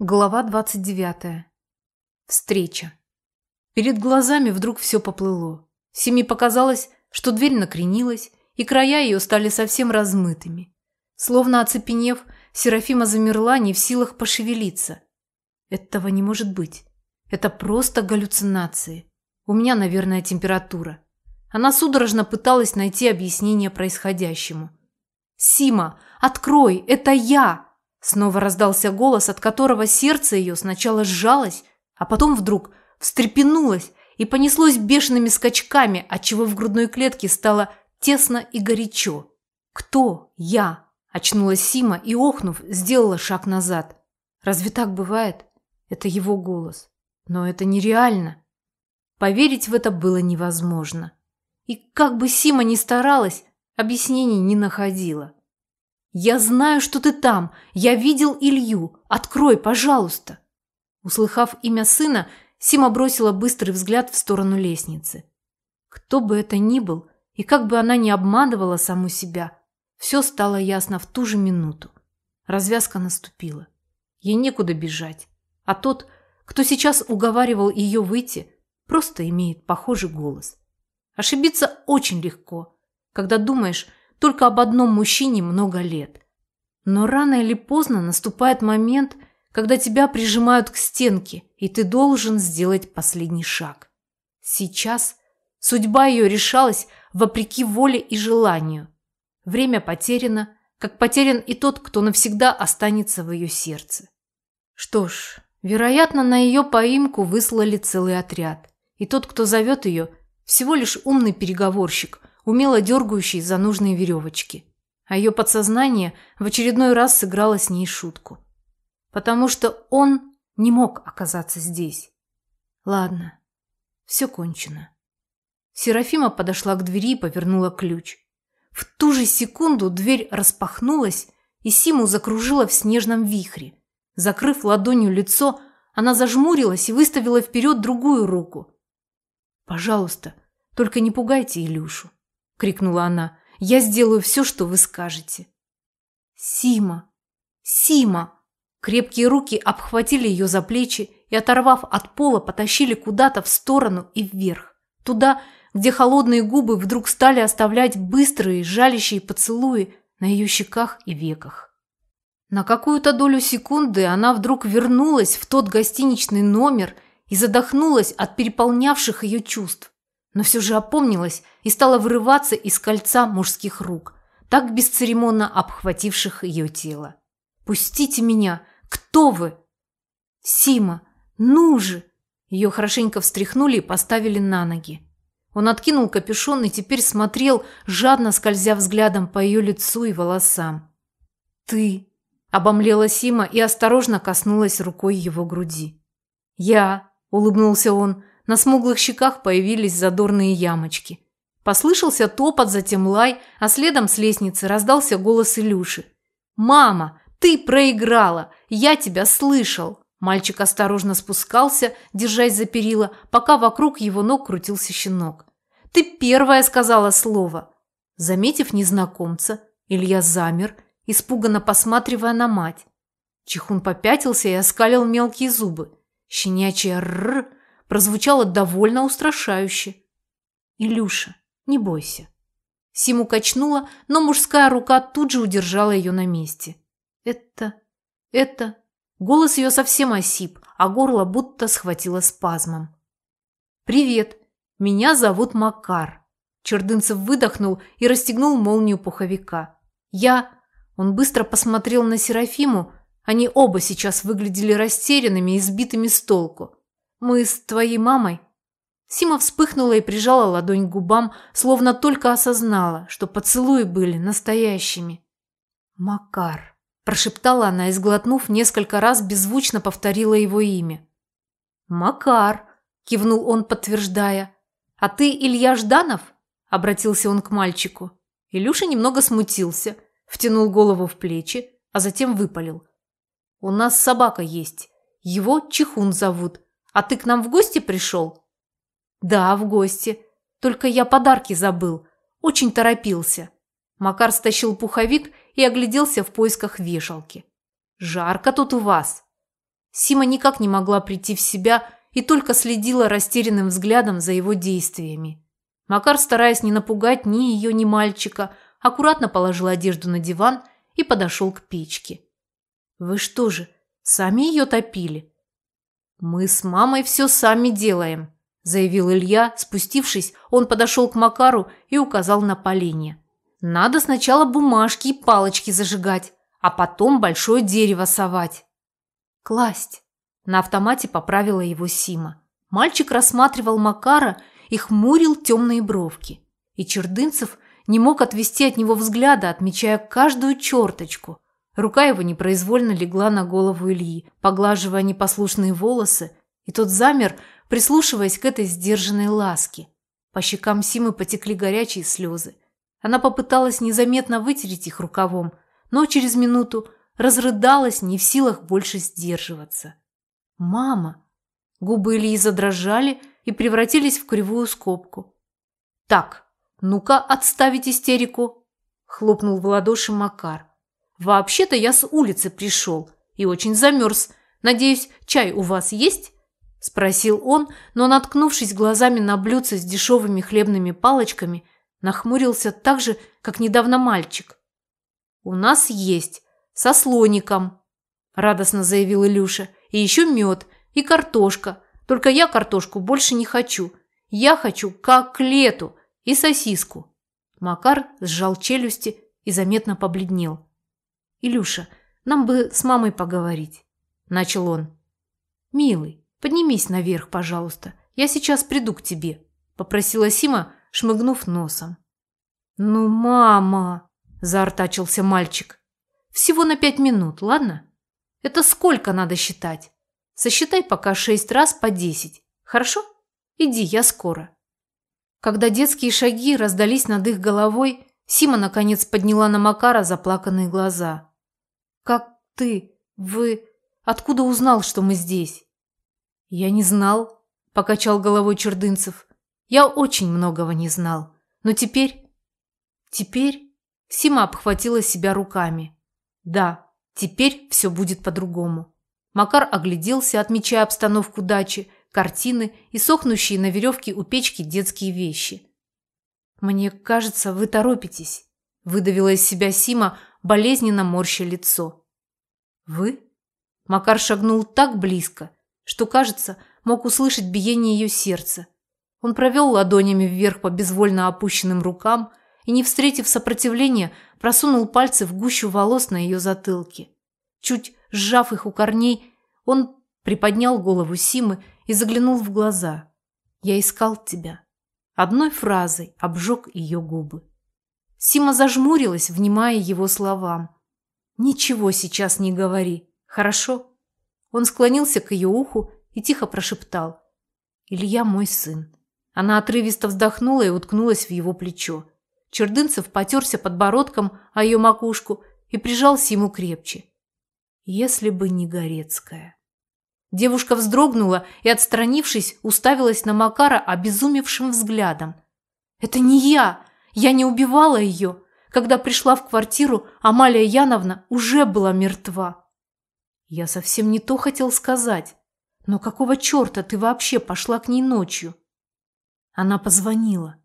Глава 29. Встреча. Перед глазами вдруг все поплыло. Семи показалось, что дверь накренилась, и края ее стали совсем размытыми. Словно оцепенев, Серафима замерла, не в силах пошевелиться. Этого не может быть. Это просто галлюцинации. У меня, наверное, температура. Она судорожно пыталась найти объяснение происходящему. «Сима, открой, это я!» Снова раздался голос, от которого сердце ее сначала сжалось, а потом вдруг встрепенулось и понеслось бешеными скачками, отчего в грудной клетке стало тесно и горячо. «Кто? Я?» – очнулась Сима и, охнув, сделала шаг назад. «Разве так бывает?» Это его голос. Но это нереально. Поверить в это было невозможно. И как бы Сима ни старалась, объяснений не находила. «Я знаю, что ты там. Я видел Илью. Открой, пожалуйста». Услыхав имя сына, Сима бросила быстрый взгляд в сторону лестницы. Кто бы это ни был, и как бы она ни обманывала саму себя, все стало ясно в ту же минуту. Развязка наступила. Ей некуда бежать. А тот, кто сейчас уговаривал ее выйти, просто имеет похожий голос. Ошибиться очень легко, когда думаешь, только об одном мужчине много лет. Но рано или поздно наступает момент, когда тебя прижимают к стенке, и ты должен сделать последний шаг. Сейчас судьба ее решалась вопреки воле и желанию. Время потеряно, как потерян и тот, кто навсегда останется в ее сердце. Что ж, вероятно, на ее поимку выслали целый отряд. И тот, кто зовет ее, всего лишь умный переговорщик, умело дергающий за нужные веревочки. А ее подсознание в очередной раз сыграло с ней шутку. Потому что он не мог оказаться здесь. Ладно, все кончено. Серафима подошла к двери и повернула ключ. В ту же секунду дверь распахнулась, и Симу закружила в снежном вихре. Закрыв ладонью лицо, она зажмурилась и выставила вперед другую руку. «Пожалуйста, только не пугайте Илюшу крикнула она. Я сделаю все, что вы скажете. Сима! Сима! Крепкие руки обхватили ее за плечи и, оторвав от пола, потащили куда-то в сторону и вверх. Туда, где холодные губы вдруг стали оставлять быстрые, жалящие поцелуи на ее щеках и веках. На какую-то долю секунды она вдруг вернулась в тот гостиничный номер и задохнулась от переполнявших ее чувств но все же опомнилась и стала вырываться из кольца мужских рук, так бесцеремонно обхвативших ее тело. «Пустите меня! Кто вы?» «Сима! Ну же!» Ее хорошенько встряхнули и поставили на ноги. Он откинул капюшон и теперь смотрел, жадно скользя взглядом по ее лицу и волосам. «Ты!» – обомлела Сима и осторожно коснулась рукой его груди. «Я!» – улыбнулся он, на смуглых щеках появились задорные ямочки. Послышался топот, затем лай, а следом с лестницы раздался голос Илюши. «Мама, ты проиграла! Я тебя слышал!» Мальчик осторожно спускался, держась за перила, пока вокруг его ног крутился щенок. «Ты первая сказала слово!» Заметив незнакомца, Илья замер, испуганно посматривая на мать. Чихун попятился и оскалил мелкие зубы. Щенячье «рррр» прозвучало довольно устрашающе. «Илюша, не бойся». Симу качнула, но мужская рука тут же удержала ее на месте. «Это... это...» Голос ее совсем осип, а горло будто схватило спазмом. «Привет, меня зовут Макар». Чердынцев выдохнул и расстегнул молнию пуховика. «Я...» Он быстро посмотрел на Серафиму. Они оба сейчас выглядели растерянными и сбитыми с толку. Мы с твоей мамой?» Сима вспыхнула и прижала ладонь к губам, словно только осознала, что поцелуи были настоящими. «Макар», – прошептала она и, сглотнув, несколько раз беззвучно повторила его имя. «Макар», – кивнул он, подтверждая. «А ты Илья Жданов?» – обратился он к мальчику. Илюша немного смутился, втянул голову в плечи, а затем выпалил. «У нас собака есть. Его Чихун зовут. А ты к нам в гости пришел?» «Да, в гости. Только я подарки забыл. Очень торопился». Макар стащил пуховик и огляделся в поисках вешалки. «Жарко тут у вас». Сима никак не могла прийти в себя и только следила растерянным взглядом за его действиями. Макар, стараясь не напугать ни ее, ни мальчика, аккуратно положил одежду на диван и подошел к печке. «Вы что же, сами ее топили?» «Мы с мамой все сами делаем», – заявил Илья. Спустившись, он подошел к Макару и указал на поленье. «Надо сначала бумажки и палочки зажигать, а потом большое дерево совать». «Класть», – на автомате поправила его Сима. Мальчик рассматривал Макара и хмурил темные бровки. И Чердынцев не мог отвести от него взгляда, отмечая каждую черточку – Рука его непроизвольно легла на голову Ильи, поглаживая непослушные волосы, и тот замер, прислушиваясь к этой сдержанной ласке. По щекам Симы потекли горячие слезы. Она попыталась незаметно вытереть их рукавом, но через минуту разрыдалась, не в силах больше сдерживаться. «Мама!» Губы Ильи задрожали и превратились в кривую скобку. «Так, ну-ка отставить истерику!» Хлопнул в ладоши Макар. «Вообще-то я с улицы пришел и очень замерз. Надеюсь, чай у вас есть?» – спросил он, но, наткнувшись глазами на блюдце с дешевыми хлебными палочками, нахмурился так же, как недавно мальчик. «У нас есть, со слоником», – радостно заявил Илюша, – «и еще мед, и картошка. Только я картошку больше не хочу. Я хочу коклету и сосиску». Макар сжал челюсти и заметно побледнел. «Илюша, нам бы с мамой поговорить», – начал он. «Милый, поднимись наверх, пожалуйста. Я сейчас приду к тебе», – попросила Сима, шмыгнув носом. «Ну, мама!» – заортачился мальчик. «Всего на пять минут, ладно? Это сколько надо считать? Сосчитай пока шесть раз по десять. Хорошо? Иди, я скоро». Когда детские шаги раздались над их головой, Сима наконец подняла на Макара заплаканные глаза. «Как ты? Вы... Откуда узнал, что мы здесь?» «Я не знал», – покачал головой Чердынцев. «Я очень многого не знал. Но теперь...» «Теперь...» Сима обхватила себя руками. «Да, теперь все будет по-другому». Макар огляделся, отмечая обстановку дачи, картины и сохнущие на веревке у печки детские вещи. «Мне кажется, вы торопитесь», – выдавила из себя Сима, болезненно морща лицо. «Вы?» Макар шагнул так близко, что, кажется, мог услышать биение ее сердца. Он провел ладонями вверх по безвольно опущенным рукам и, не встретив сопротивления, просунул пальцы в гущу волос на ее затылке. Чуть сжав их у корней, он приподнял голову Симы и заглянул в глаза. «Я искал тебя». Одной фразой обжег ее губы. Сима зажмурилась, внимая его словам. «Ничего сейчас не говори, хорошо?» Он склонился к ее уху и тихо прошептал. «Илья мой сын». Она отрывисто вздохнула и уткнулась в его плечо. Чердынцев потерся подбородком о ее макушку и прижался ему крепче. Если бы не Горецкая. Девушка вздрогнула и, отстранившись, уставилась на Макара обезумевшим взглядом. «Это не я! Я не убивала ее. Когда пришла в квартиру, Амалия Яновна уже была мертва. Я совсем не то хотел сказать. Но какого черта ты вообще пошла к ней ночью? Она позвонила.